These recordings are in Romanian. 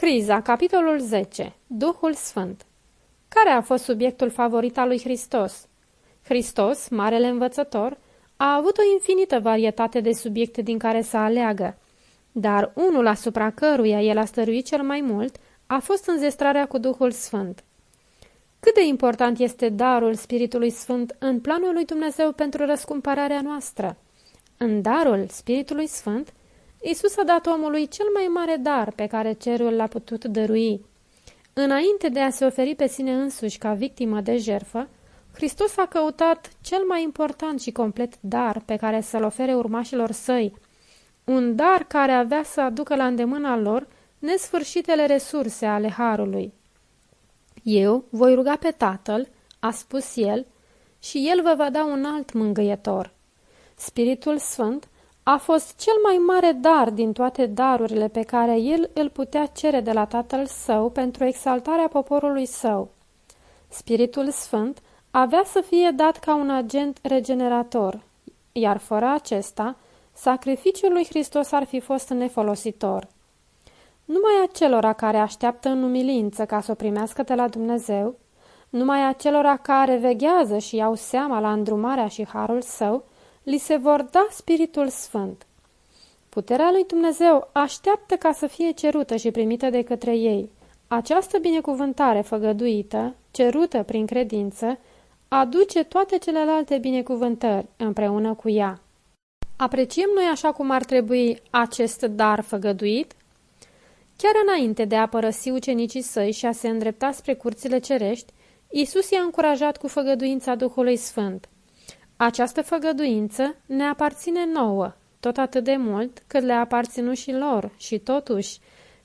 Criza, capitolul 10. Duhul Sfânt. Care a fost subiectul favorit al lui Hristos? Hristos, marele învățător, a avut o infinită varietate de subiecte din care să aleagă, dar unul asupra căruia el a stăruit cel mai mult a fost înzestrarea cu Duhul Sfânt. Cât de important este darul Spiritului Sfânt în planul lui Dumnezeu pentru răscumpărarea noastră? În darul Spiritului Sfânt, Isus a dat omului cel mai mare dar pe care cerul l-a putut dărui. Înainte de a se oferi pe sine însuși ca victimă de jerfă, Hristos a căutat cel mai important și complet dar pe care să-l ofere urmașilor săi, un dar care avea să aducă la îndemâna lor nesfârșitele resurse ale Harului. Eu voi ruga pe Tatăl, a spus el, și el vă va da un alt mângâietor. Spiritul Sfânt a fost cel mai mare dar din toate darurile pe care el îl putea cere de la tatăl său pentru exaltarea poporului său. Spiritul Sfânt avea să fie dat ca un agent regenerator, iar fără acesta, sacrificiul lui Hristos ar fi fost nefolositor. Numai acelora care așteaptă în umilință ca să o primească de la Dumnezeu, numai acelora care veghează și iau seama la îndrumarea și harul său, li se vor da Spiritul Sfânt. Puterea lui Dumnezeu așteaptă ca să fie cerută și primită de către ei. Această binecuvântare făgăduită, cerută prin credință, aduce toate celelalte binecuvântări împreună cu ea. Apreciem noi așa cum ar trebui acest dar făgăduit? Chiar înainte de a părăsi ucenicii săi și a se îndrepta spre curțile cerești, Isus i-a încurajat cu făgăduința Duhului Sfânt. Această făgăduință ne aparține nouă, tot atât de mult cât le aparținu și lor, și totuși,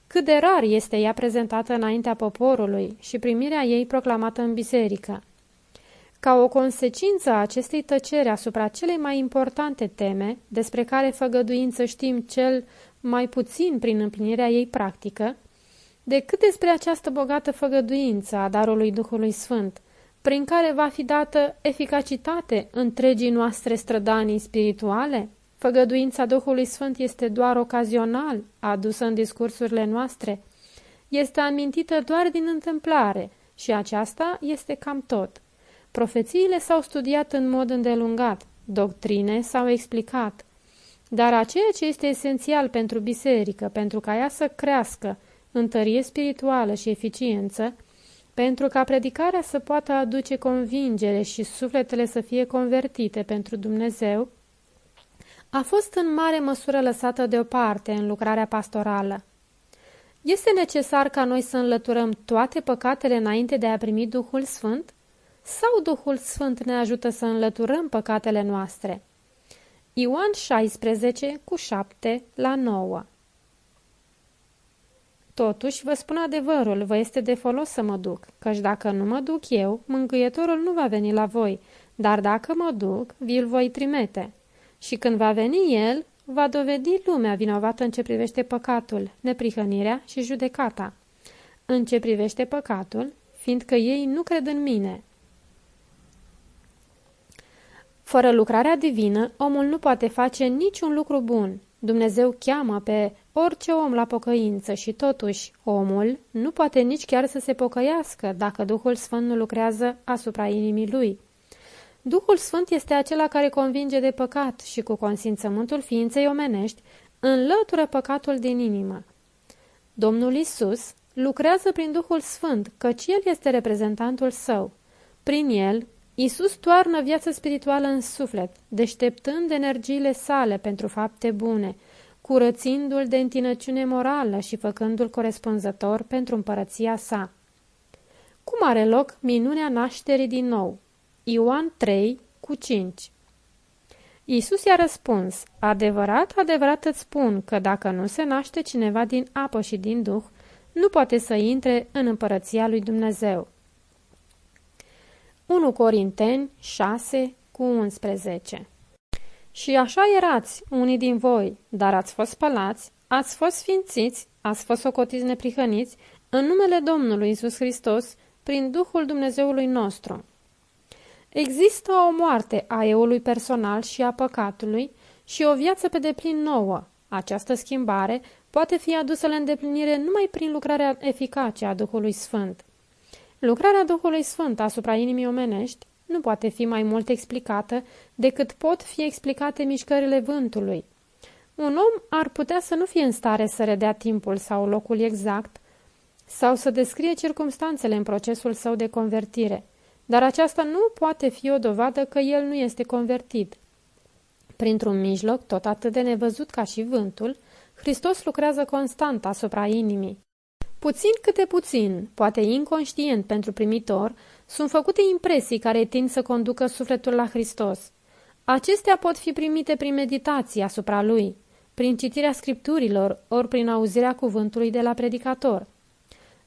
cât de rar este ea prezentată înaintea poporului și primirea ei proclamată în biserică. Ca o consecință a acestei tăceri asupra celei mai importante teme, despre care făgăduință știm cel mai puțin prin împlinirea ei practică, decât despre această bogată făgăduință a darului Duhului Sfânt, prin care va fi dată eficacitate întregii noastre strădanii spirituale? Făgăduința Duhului Sfânt este doar ocazional adusă în discursurile noastre. Este amintită doar din întâmplare și aceasta este cam tot. Profețiile s-au studiat în mod îndelungat, doctrine s-au explicat, dar a ceea ce este esențial pentru biserică, pentru ca ea să crească, întărie spirituală și eficiență, pentru ca predicarea să poată aduce convingere și sufletele să fie convertite pentru Dumnezeu, a fost în mare măsură lăsată deoparte în lucrarea pastorală. Este necesar ca noi să înlăturăm toate păcatele înainte de a primi Duhul Sfânt? Sau Duhul Sfânt ne ajută să înlăturăm păcatele noastre? Ioan 16 cu 7 la 9 Totuși, vă spun adevărul, vă este de folos să mă duc, căci dacă nu mă duc eu, mângâietorul nu va veni la voi, dar dacă mă duc, vi-l voi trimite. Și când va veni el, va dovedi lumea vinovată în ce privește păcatul, neprihănirea și judecata. În ce privește păcatul, fiindcă ei nu cred în mine. Fără lucrarea divină, omul nu poate face niciun lucru bun. Dumnezeu cheamă pe orice om la pocăință și totuși omul nu poate nici chiar să se pocăiască dacă Duhul Sfânt nu lucrează asupra inimii lui. Duhul Sfânt este acela care convinge de păcat și cu consimțământul ființei omenești înlătură păcatul din inimă. Domnul Isus lucrează prin Duhul Sfânt, căci El este reprezentantul său. Prin El, Isus toarnă viața spirituală în suflet, deșteptând energiile sale pentru fapte bune, curățindu-l de întinăciune morală și făcându-l corespunzător pentru împărăția sa. Cum are loc minunea nașterii din nou? Ioan 3 cu 5 Iisus i-a răspuns, adevărat, adevărat îți spun că dacă nu se naște cineva din apă și din duh, nu poate să intre în împărăția lui Dumnezeu. 1 Corinteni 6 cu 11 Și așa erați, unii din voi, dar ați fost spălați, ați fost sfințiți, ați fost socotiți neprihăniți, în numele Domnului Isus Hristos, prin Duhul Dumnezeului nostru. Există o moarte a eului personal și a păcatului și o viață pe deplin nouă. Această schimbare poate fi adusă la îndeplinire numai prin lucrarea eficace a Duhului Sfânt. Lucrarea Duhului Sfânt asupra inimii omenești nu poate fi mai mult explicată decât pot fi explicate mișcările vântului. Un om ar putea să nu fie în stare să redea timpul sau locul exact sau să descrie circumstanțele în procesul său de convertire, dar aceasta nu poate fi o dovadă că el nu este convertit. Printr-un mijloc tot atât de nevăzut ca și vântul, Hristos lucrează constant asupra inimii. Puțin câte puțin, poate inconștient pentru primitor, sunt făcute impresii care tind să conducă sufletul la Hristos. Acestea pot fi primite prin meditație asupra lui, prin citirea scripturilor, ori prin auzirea cuvântului de la predicator.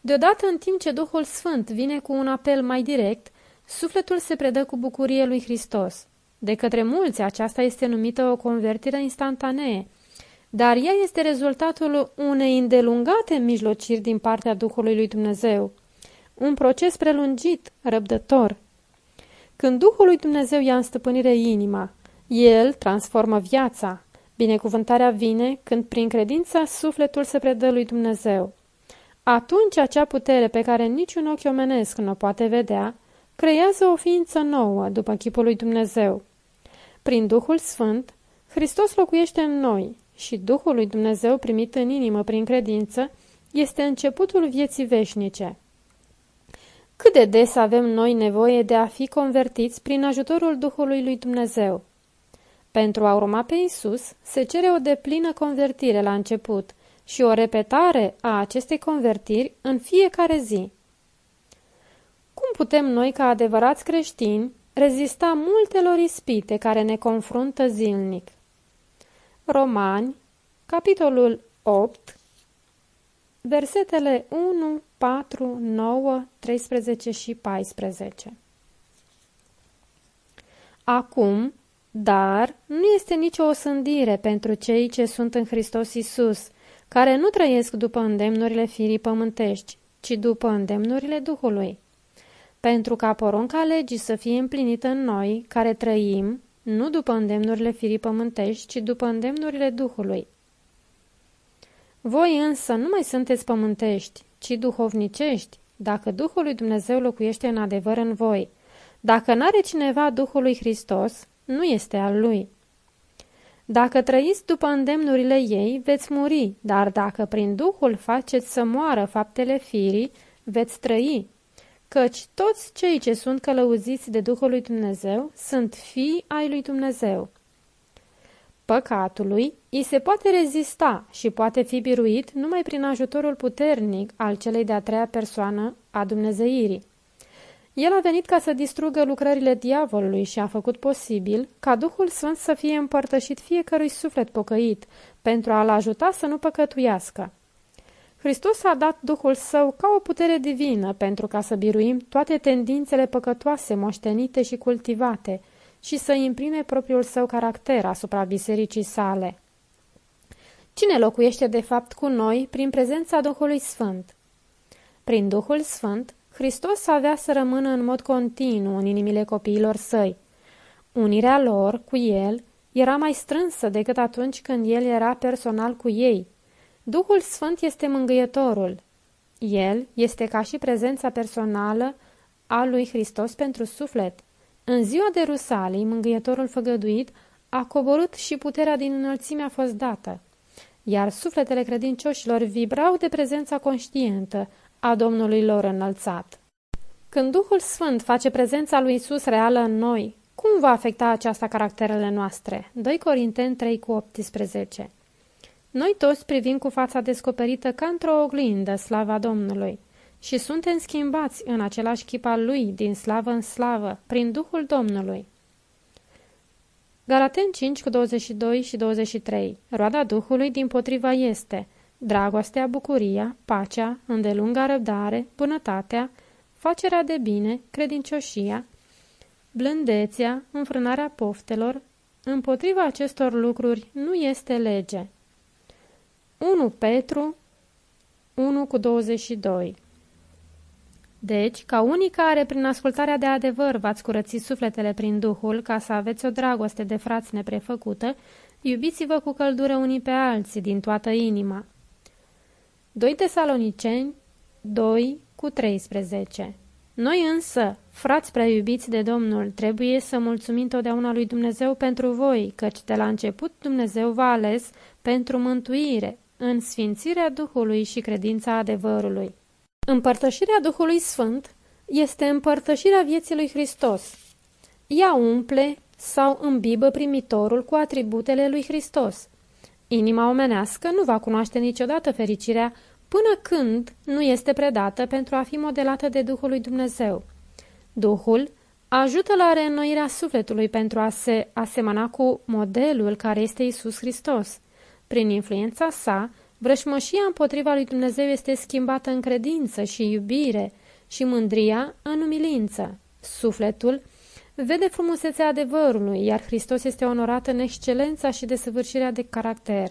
Deodată, în timp ce Duhul Sfânt vine cu un apel mai direct, sufletul se predă cu bucurie lui Hristos. De către mulți, aceasta este numită o convertire instantanee, dar ea este rezultatul unei îndelungate mijlociri din partea Duhului lui Dumnezeu. Un proces prelungit, răbdător. Când Duhul lui Dumnezeu ia în stăpânire inima, El transformă viața. Binecuvântarea vine când prin credința sufletul se predă lui Dumnezeu. Atunci acea putere pe care niciun ochi omenesc nu o poate vedea, creează o ființă nouă după chipul lui Dumnezeu. Prin Duhul Sfânt, Hristos locuiește în noi și Duhul lui Dumnezeu primit în inimă prin credință este începutul vieții veșnice. Cât de des avem noi nevoie de a fi convertiți prin ajutorul Duhului lui Dumnezeu? Pentru a urma pe Isus, se cere o deplină convertire la început și o repetare a acestei convertiri în fiecare zi. Cum putem noi, ca adevărați creștini, rezista multelor ispite care ne confruntă zilnic? Romani, capitolul 8, versetele 1, 4, 9, 13 și 14. Acum, dar, nu este nicio osândire pentru cei ce sunt în Hristos Isus, care nu trăiesc după îndemnurile firii pământești, ci după îndemnurile Duhului. Pentru ca porunca legii să fie împlinită în noi, care trăim, nu după îndemnurile firii pământești, ci după îndemnurile Duhului. Voi însă nu mai sunteți pământești, ci duhovnicești, dacă Duhul lui Dumnezeu locuiește în adevăr în voi. Dacă n-are cineva Duhul lui Hristos, nu este al lui. Dacă trăiți după îndemnurile ei, veți muri, dar dacă prin Duhul faceți să moară faptele firii, veți trăi. Căci toți cei ce sunt călăuziți de Duhul lui Dumnezeu sunt fii ai lui Dumnezeu. Păcatului îi se poate rezista și poate fi biruit numai prin ajutorul puternic al celei de-a treia persoană a Dumnezeirii. El a venit ca să distrugă lucrările diavolului și a făcut posibil ca Duhul Sfânt să fie împărtășit fiecărui suflet pocăit, pentru a-l ajuta să nu păcătuiască. Hristos a dat Duhul Său ca o putere divină pentru ca să biruim toate tendințele păcătoase moștenite și cultivate și să imprime propriul său caracter asupra bisericii sale. Cine locuiește de fapt cu noi prin prezența Duhului Sfânt? Prin Duhul Sfânt, Hristos avea să rămână în mod continuu în inimile copiilor săi. Unirea lor cu El era mai strânsă decât atunci când El era personal cu ei. Duhul Sfânt este mângâietorul. El este ca și prezența personală a lui Hristos pentru suflet. În ziua de Rusalii, mângâietorul făgăduit a coborât și puterea din înălțime a fost dată, iar sufletele credincioșilor vibrau de prezența conștientă a Domnului lor înălțat. Când Duhul Sfânt face prezența lui Isus reală în noi, cum va afecta aceasta caracterele noastre? 2 Corinteni 3 cu 18 Noi toți privim cu fața descoperită ca într-o oglindă slava Domnului și suntem schimbați în același chip al Lui, din slavă în slavă, prin Duhul Domnului. Galaten 5 cu 22 și 23 Roada Duhului din potriva este dragostea, bucuria, pacea, îndelunga răbdare, bunătatea, facerea de bine, credincioșia, blândețea, înfrânarea poftelor, împotriva acestor lucruri nu este lege. 1 Petru 1 cu 22 Deci, ca unii care, prin ascultarea de adevăr, v-ați curățit sufletele prin Duhul, ca să aveți o dragoste de frați neprefăcută, iubiți-vă cu căldură unii pe alții din toată inima, 2 Tesaloniceni 2 cu 13 Noi însă, frați prea iubiți de Domnul, trebuie să mulțumim totdeauna lui Dumnezeu pentru voi, căci de la început Dumnezeu v-a ales pentru mântuire, în sfințirea Duhului și credința adevărului. Împărtășirea Duhului Sfânt este împărtășirea vieții lui Hristos. Ea umple sau îmbibă primitorul cu atributele lui Hristos. Inima omenească nu va cunoaște niciodată fericirea până când nu este predată pentru a fi modelată de Duhul lui Dumnezeu. Duhul ajută la reînnoirea sufletului pentru a se asemăna cu modelul care este Isus Hristos. Prin influența sa, vrășmășia împotriva lui Dumnezeu este schimbată în credință și iubire și mândria în umilință. Sufletul vede frumusețea adevărului, iar Hristos este onorat în excelența și desăvârșirea de caracter.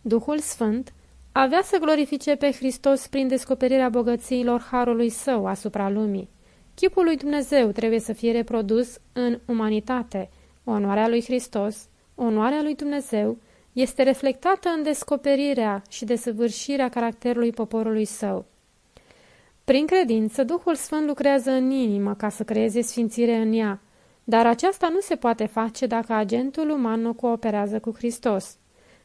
Duhul Sfânt avea să glorifice pe Hristos prin descoperirea bogățiilor harului său asupra lumii. Chipul lui Dumnezeu trebuie să fie reprodus în umanitate. Onoarea lui Hristos, onoarea lui Dumnezeu, este reflectată în descoperirea și desăvârșirea caracterului poporului său. Prin credință, Duhul Sfânt lucrează în inimă ca să creeze sfințire în ea, dar aceasta nu se poate face dacă agentul uman nu cooperează cu Hristos.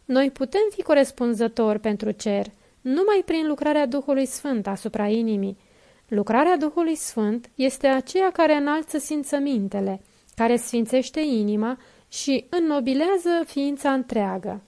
Noi putem fi corespunzători pentru cer numai prin lucrarea Duhului Sfânt asupra inimii. Lucrarea Duhului Sfânt este aceea care înalță simțămintele, care sfințește inima și înnobilează ființa întreagă.